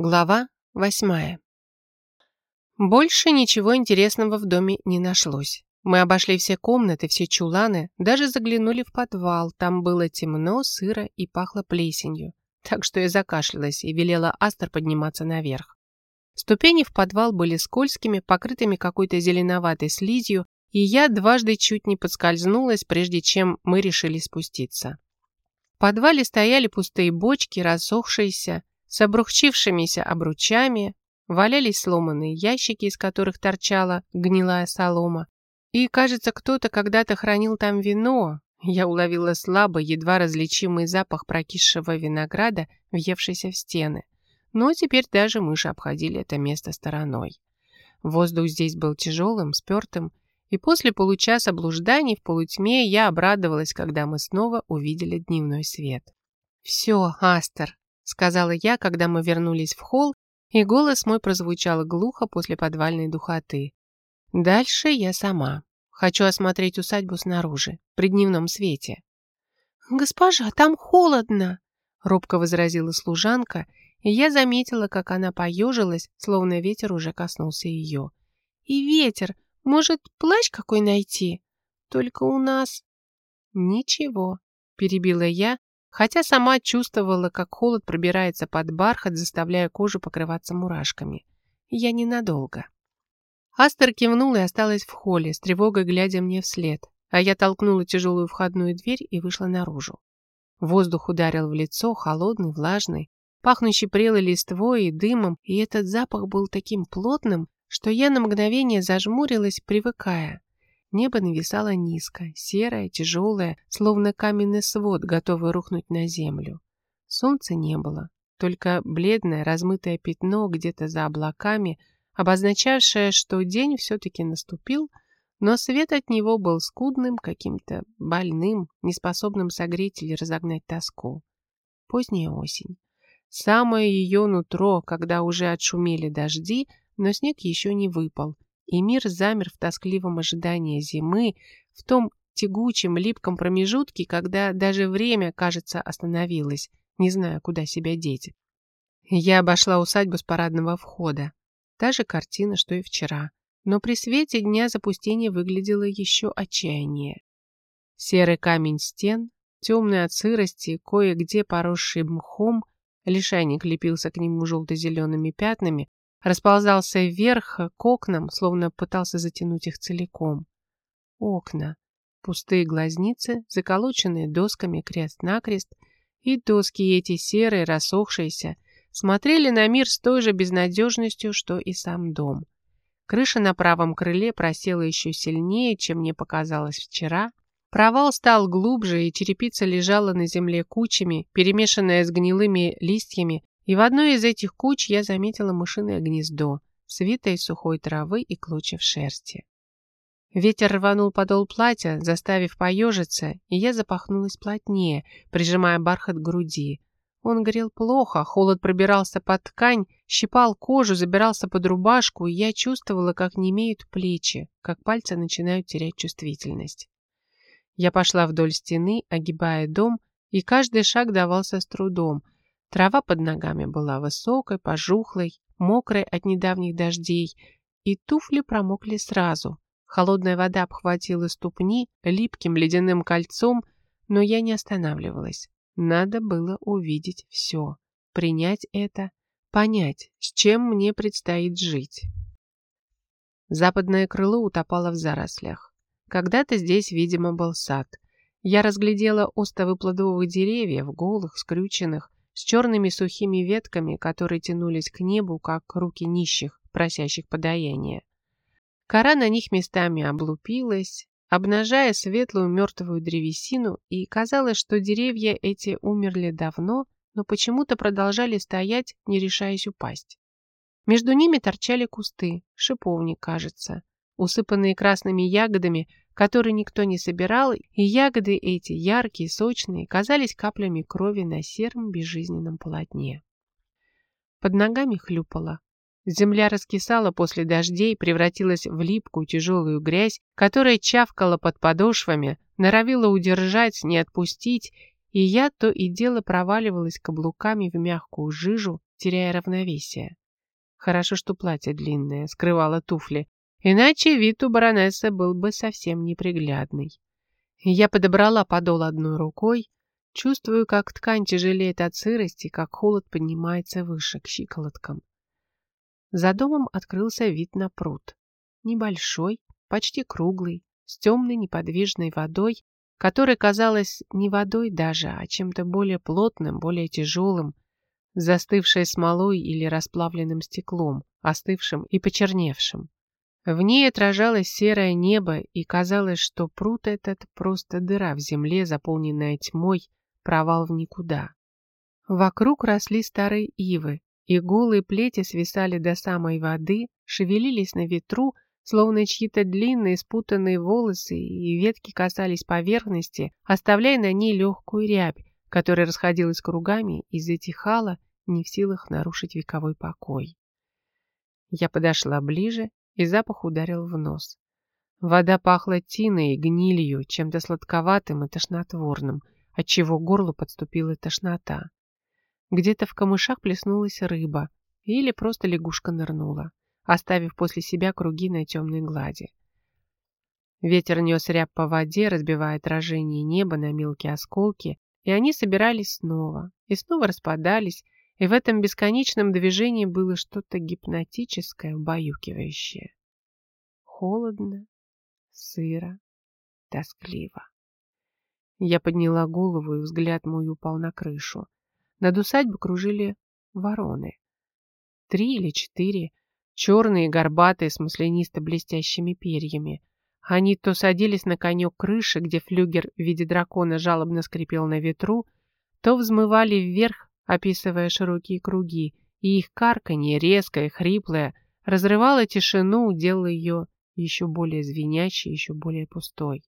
Глава восьмая. Больше ничего интересного в доме не нашлось. Мы обошли все комнаты, все чуланы, даже заглянули в подвал. Там было темно, сыро и пахло плесенью. Так что я закашлялась и велела Астер подниматься наверх. Ступени в подвал были скользкими, покрытыми какой-то зеленоватой слизью, и я дважды чуть не подскользнулась, прежде чем мы решили спуститься. В подвале стояли пустые бочки, рассохшиеся, с обрухчившимися обручами, валялись сломанные ящики, из которых торчала гнилая солома. И, кажется, кто-то когда-то хранил там вино. Я уловила слабый, едва различимый запах прокисшего винограда, въевшийся в стены. Но теперь даже мыши обходили это место стороной. Воздух здесь был тяжелым, спертым, и после получаса блужданий в полутьме я обрадовалась, когда мы снова увидели дневной свет. «Все, Астер, сказала я, когда мы вернулись в холл, и голос мой прозвучал глухо после подвальной духоты. Дальше я сама. Хочу осмотреть усадьбу снаружи, при дневном свете. «Госпожа, там холодно!» — робко возразила служанка, и я заметила, как она поежилась, словно ветер уже коснулся ее. «И ветер! Может, плащ какой найти? Только у нас...» «Ничего», — перебила я, хотя сама чувствовала, как холод пробирается под бархат, заставляя кожу покрываться мурашками. Я ненадолго. Астер кивнула и осталась в холле, с тревогой глядя мне вслед, а я толкнула тяжелую входную дверь и вышла наружу. Воздух ударил в лицо, холодный, влажный, пахнущий прелой листвой и дымом, и этот запах был таким плотным, что я на мгновение зажмурилась, привыкая. Небо нависало низко, серое, тяжелое, словно каменный свод, готовый рухнуть на землю. Солнца не было, только бледное размытое пятно где-то за облаками, обозначавшее, что день все-таки наступил, но свет от него был скудным, каким-то больным, неспособным согреть или разогнать тоску. Поздняя осень. Самое ее нутро, когда уже отшумели дожди, но снег еще не выпал, и мир замер в тоскливом ожидании зимы, в том тягучем, липком промежутке, когда даже время, кажется, остановилось, не зная, куда себя деть. Я обошла усадьбу с парадного входа. Та же картина, что и вчера, но при свете дня запустение выглядело еще отчаяннее. Серый камень стен, темный от сырости, кое-где поросший мхом, лишайник лепился к нему желто-зелеными пятнами, расползался вверх к окнам, словно пытался затянуть их целиком. Окна. Пустые глазницы, заколоченные досками крест-накрест, и доски эти серые, рассохшиеся, смотрели на мир с той же безнадежностью, что и сам дом. Крыша на правом крыле просела еще сильнее, чем мне показалось вчера. Провал стал глубже, и черепица лежала на земле кучами, перемешанная с гнилыми листьями и в одной из этих куч я заметила мышиное гнездо, свитое из сухой травы и клочев шерсти. Ветер рванул подол платья, заставив поежиться, и я запахнулась плотнее, прижимая бархат к груди. Он горел плохо, холод пробирался под ткань, щипал кожу, забирался под рубашку, и я чувствовала, как немеют плечи, как пальцы начинают терять чувствительность. Я пошла вдоль стены, огибая дом, и каждый шаг давался с трудом — Трава под ногами была высокой, пожухлой, мокрой от недавних дождей, и туфли промокли сразу. Холодная вода обхватила ступни липким ледяным кольцом, но я не останавливалась. Надо было увидеть все, принять это, понять, с чем мне предстоит жить. Западное крыло утопало в зарослях. Когда-то здесь, видимо, был сад. Я разглядела остовы плодовых деревьев, голых, скрюченных, с черными сухими ветками, которые тянулись к небу, как руки нищих, просящих подаяния. Кора на них местами облупилась, обнажая светлую мертвую древесину, и казалось, что деревья эти умерли давно, но почему-то продолжали стоять, не решаясь упасть. Между ними торчали кусты, шиповник, кажется, усыпанные красными ягодами, которые никто не собирал, и ягоды эти, яркие, сочные, казались каплями крови на сером безжизненном полотне. Под ногами хлюпало. Земля раскисала после дождей, превратилась в липкую тяжелую грязь, которая чавкала под подошвами, норовила удержать, не отпустить, и я то и дело проваливалась каблуками в мягкую жижу, теряя равновесие. Хорошо, что платье длинное, скрывало туфли, иначе вид у баронессы был бы совсем неприглядный. Я подобрала подол одной рукой, чувствую, как ткань тяжелеет от сырости, как холод поднимается выше, к щиколоткам. За домом открылся вид на пруд. Небольшой, почти круглый, с темной неподвижной водой, которая казалась не водой даже, а чем-то более плотным, более тяжелым, застывшей смолой или расплавленным стеклом, остывшим и почерневшим. В ней отражалось серое небо, и казалось, что пруд этот просто дыра в земле, заполненная тьмой, провал в никуда. Вокруг росли старые ивы, и голые плети свисали до самой воды, шевелились на ветру, словно чьи-то длинные спутанные волосы, и ветки касались поверхности, оставляя на ней легкую рябь, которая расходилась кругами и затихала, не в силах нарушить вековой покой. Я подошла ближе, и запах ударил в нос. Вода пахла тиной, гнилью, чем-то сладковатым и тошнотворным, отчего к горлу подступила тошнота. Где-то в камышах плеснулась рыба, или просто лягушка нырнула, оставив после себя круги на темной глади. Ветер нес ряб по воде, разбивая отражение неба на мелкие осколки, и они собирались снова, и снова распадались, и в этом бесконечном движении было что-то гипнотическое, убаюкивающее. Холодно, сыро, тоскливо. Я подняла голову, и взгляд мой упал на крышу. Над усадьбой кружили вороны. Три или четыре, черные, горбатые, с маслянисто-блестящими перьями. Они то садились на конек крыши, где флюгер в виде дракона жалобно скрипел на ветру, то взмывали вверх, описывая широкие круги, и их карканье, резкое, хриплое, разрывало тишину, делало ее еще более звенящей, еще более пустой.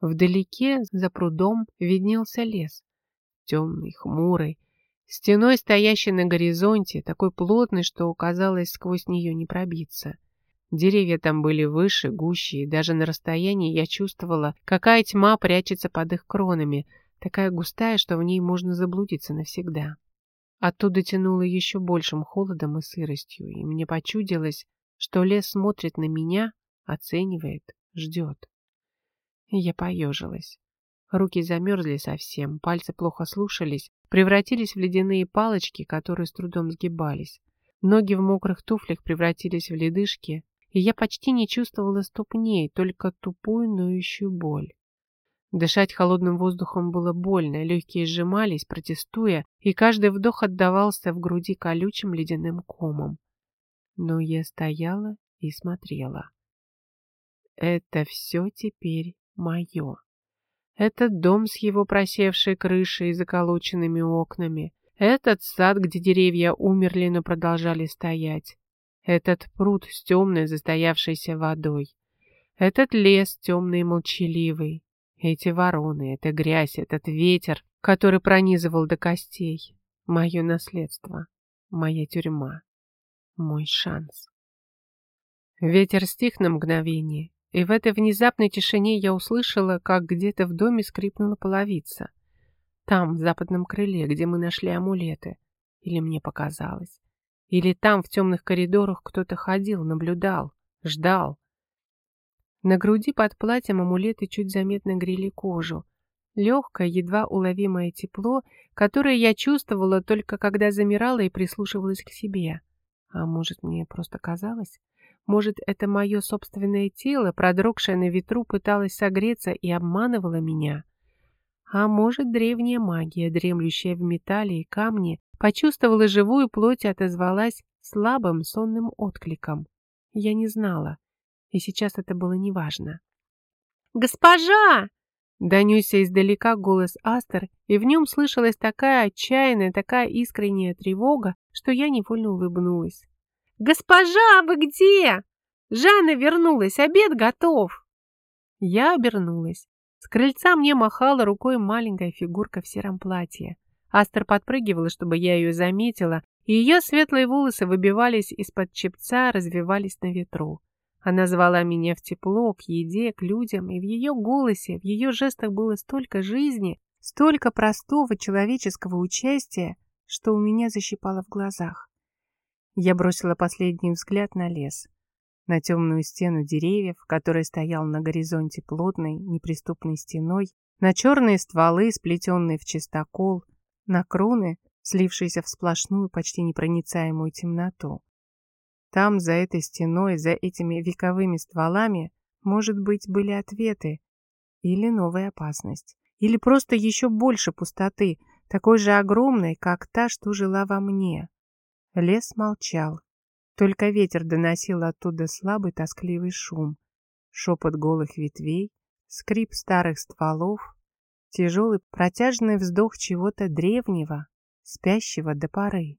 Вдалеке, за прудом, виднелся лес. Темный, хмурый, Стеной, стоящей на горизонте, такой плотной, что казалось, сквозь нее не пробиться. Деревья там были выше, гуще, и даже на расстоянии я чувствовала, какая тьма прячется под их кронами, такая густая, что в ней можно заблудиться навсегда. Оттуда тянуло еще большим холодом и сыростью, и мне почудилось, что лес смотрит на меня, оценивает, ждет. Я поежилась. Руки замерзли совсем, пальцы плохо слушались, превратились в ледяные палочки, которые с трудом сгибались. Ноги в мокрых туфлях превратились в ледышки, и я почти не чувствовала ступней, только тупую ноющую боль. Дышать холодным воздухом было больно, легкие сжимались, протестуя, и каждый вдох отдавался в груди колючим ледяным комом. Но я стояла и смотрела. Это все теперь мое. Этот дом с его просевшей крышей и заколоченными окнами. Этот сад, где деревья умерли, но продолжали стоять. Этот пруд с темной застоявшейся водой. Этот лес темный и молчаливый. Эти вороны, эта грязь, этот ветер, который пронизывал до костей. Мое наследство, моя тюрьма, мой шанс. Ветер стих на мгновение, и в этой внезапной тишине я услышала, как где-то в доме скрипнула половица. Там, в западном крыле, где мы нашли амулеты. Или мне показалось. Или там, в темных коридорах, кто-то ходил, наблюдал, ждал. На груди под платьем амулеты чуть заметно грели кожу. Легкое, едва уловимое тепло, которое я чувствовала только когда замирала и прислушивалась к себе. А может, мне просто казалось? Может, это мое собственное тело, продрогшее на ветру, пыталось согреться и обманывало меня? А может, древняя магия, дремлющая в металле и камне, почувствовала живую плоть и отозвалась слабым сонным откликом? Я не знала, и сейчас это было неважно. «Госпожа!» Донесся издалека голос Астер, и в нем слышалась такая отчаянная, такая искренняя тревога, что я невольно улыбнулась. «Госпожа, вы где? Жанна вернулась, обед готов!» Я обернулась. С крыльца мне махала рукой маленькая фигурка в сером платье. Астер подпрыгивала, чтобы я ее заметила, и ее светлые волосы выбивались из-под чепца, развивались на ветру. Она звала меня в тепло, к еде, к людям, и в ее голосе, в ее жестах было столько жизни, столько простого человеческого участия, что у меня защипало в глазах. Я бросила последний взгляд на лес, на темную стену деревьев, который стоял на горизонте плотной, неприступной стеной, на черные стволы, сплетенные в чистокол, на кроны, слившиеся в сплошную, почти непроницаемую темноту. Там, за этой стеной, за этими вековыми стволами, может быть, были ответы или новая опасность, или просто еще больше пустоты, такой же огромной, как та, что жила во мне. Лес молчал. Только ветер доносил оттуда слабый тоскливый шум, шепот голых ветвей, скрип старых стволов, тяжелый протяжный вздох чего-то древнего, спящего до поры.